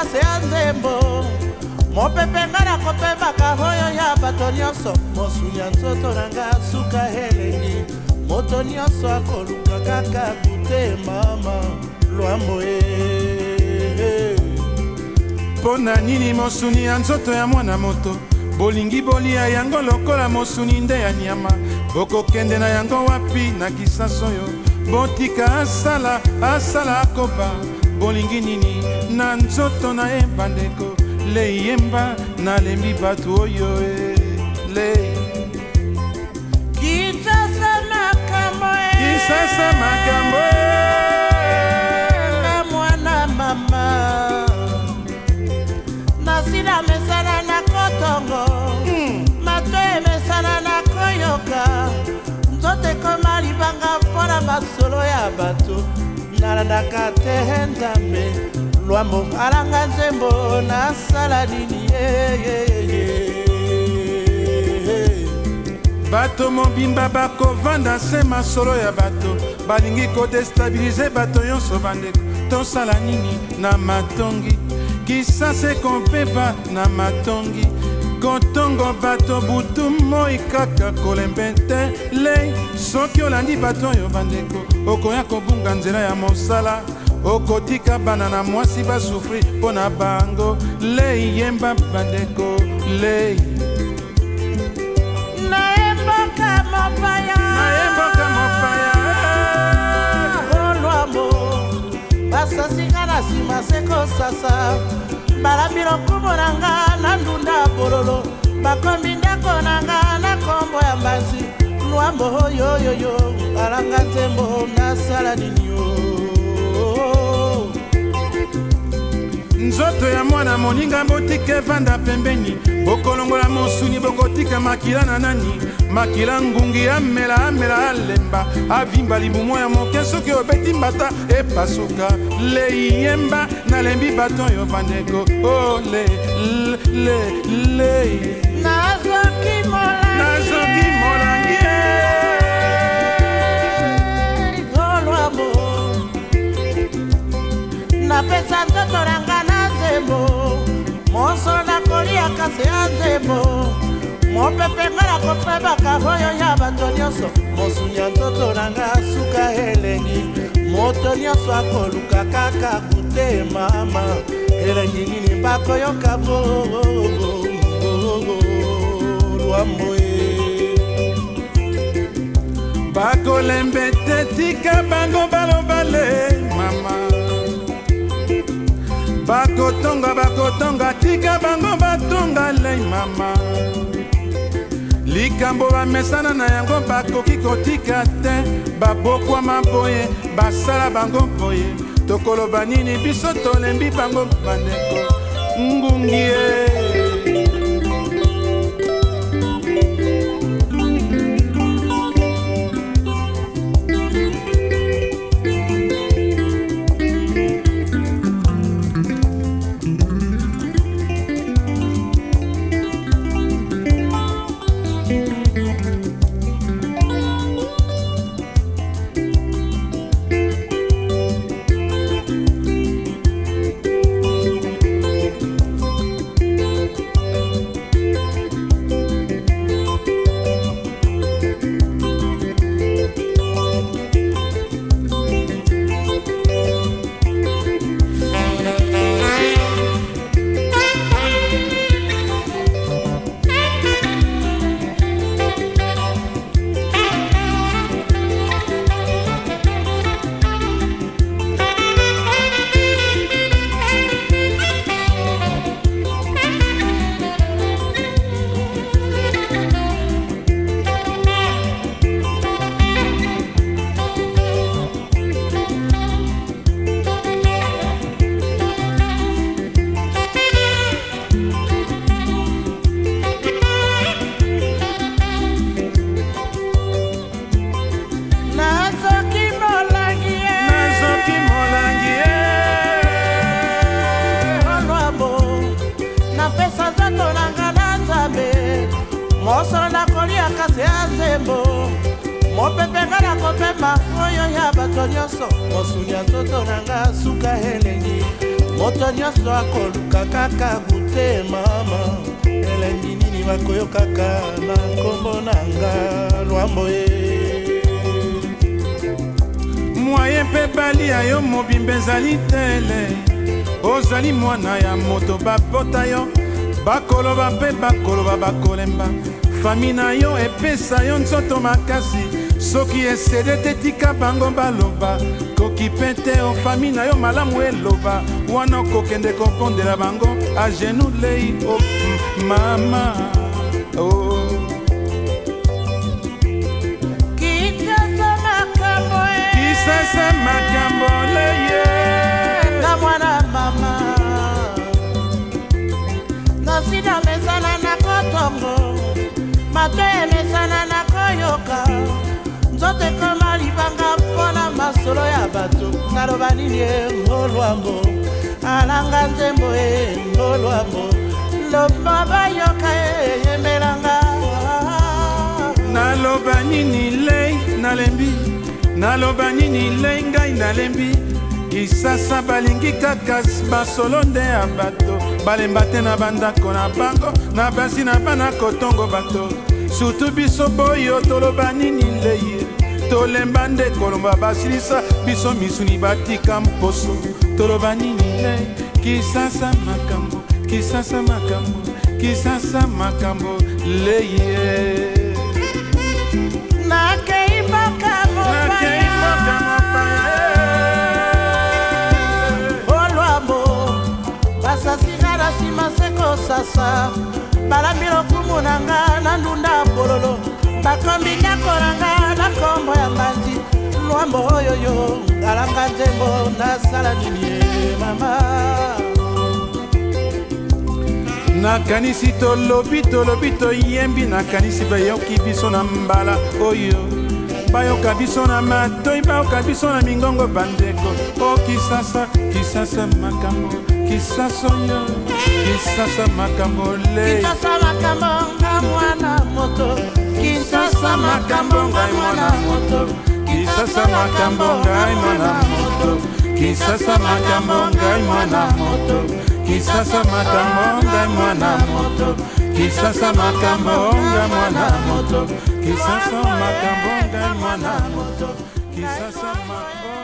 makasi ya nzembo mopepe nga nakopemaka oyo ya bato nyonso mosuli ya nzoto na nga suka elengi moto nyonso akoluka kaka kute mama lwambo e mpo na nini mosuni ya nzoto ya mwana moto bolingi bolia yango lokola mosuni nde ya nyama bokokende na yango wapi na kisasa oyo botika asala asala akoba bolingi nini na nzoto na ye bandeko leyemba nalembi bato oyo e le kisasa makambo eh. kisasa makambo eh. na mwana mama nasila mesana na kotongo hmm. mato emesana na koyoka nzoto ekoma libanga mpona masolo ya bato nalandaka te nzambe lwambo alanga nzembo nasala nini bato mobimba bakovanda se masolo ya bato balingi kodestabilize bato nyonso bandeko tosala nini na matongi kisase kompepa na matongi kotongo bato butu moi kaka kolembe te lei soki olandi bato oyo bandeko okoya kobunga nzela ya mosala okotika bana na mwasi basufri mpo na bango lei yemba bandeko lei nayemboka mopaya nayemboka mopaya olwambo basasinga na nsima se kosasa balambi lokumu na nga na ndunda bololo bakombi ndako na nga na nkombo ya mbanzi lwambo yoyoyo alanga nzembo nasala nini yo nzoto ya mwana moninga botika evanda pembeni bokolongola mosuni bokotika makila na nani makila ngungi amela amela alemba avimba libumu ya moke soki obeti mbata epasuka leiyemba nalembi bato oyo bandeko ole le le nazoki mo se ya nzembo mopepe nga nakopebaka oyo ya bato nyonso mosuni ya nzoto na nga suka elengi moto nyonso akoluka kaka kute mama elengi nini bakoyoka bolwamboye bakolembe te tika bango baloba le mama bakotonga bakotonga tika bango batonga lei mama likambo bamesana na yango bakoki kotika te babokwama boye basala bango boye tokoloba nini biso tolembi bango bandeko ngungi ye kopepeka na kopema oyo ya bato nyonso mosuni ya nzoto na nga suka elengi moto nyonso akoluka kaka bute mama elengi nini bakoyokaka na nkombo na nga lwambo ye mwaye mpe balia yo mobimba ezali tele ozali mwana ya moto babota yo bakoloba mpe bakoloba bakolemba fami na yo epesa yo nzoto makasi soki esede tetika bango baloba koki mpe te ofami na yo malamu eloba wana okokende kokondela bango agenu lei o oh, mama o oh. solo ya bato naloba nini ye ngolwambo alanga nzembo ye ngolwambo loba bayoka ye yembelanga naloba nini lei nalembi naloba nini lei ngai nalembi kisasa balingi kaka basolo nde ya bato balemba te na bandako na bango na basi na bana kotongo bato surtu biso boyo toloba nini lei tolemba nde kolomba basilisa biso misuni batika mposo toloba nini le kisasa makambo kisasa makambo kisasa makambo leye nakei mboka mopaya olwambo basasinga na nsima se kosasa balambi lokumu na nga na ndunda bololo bakombi nyako nanga na nkombo ya mbanzi lwambo oyoyo ngalanga nzembo nasala nini ye mama nakanisi tolobi tolobi toyembi nakanisi bayoki biso na mbala oyo bayoka biso na matoi bayoka biso na mingongo bandeko o kisasa kisasa makambo kisasa oyo kisasa makambo le kisasa makambo ngai mwana moto kinsasa makambo ngai mwana moto kinsasa makambo ngai mwana moto kinsasa makambo ngai mwana moto kisasa makambo ngai mwana moto kisasa makambo ngai mwana moto kisasa makambo ngai mwana moto kisasa makambo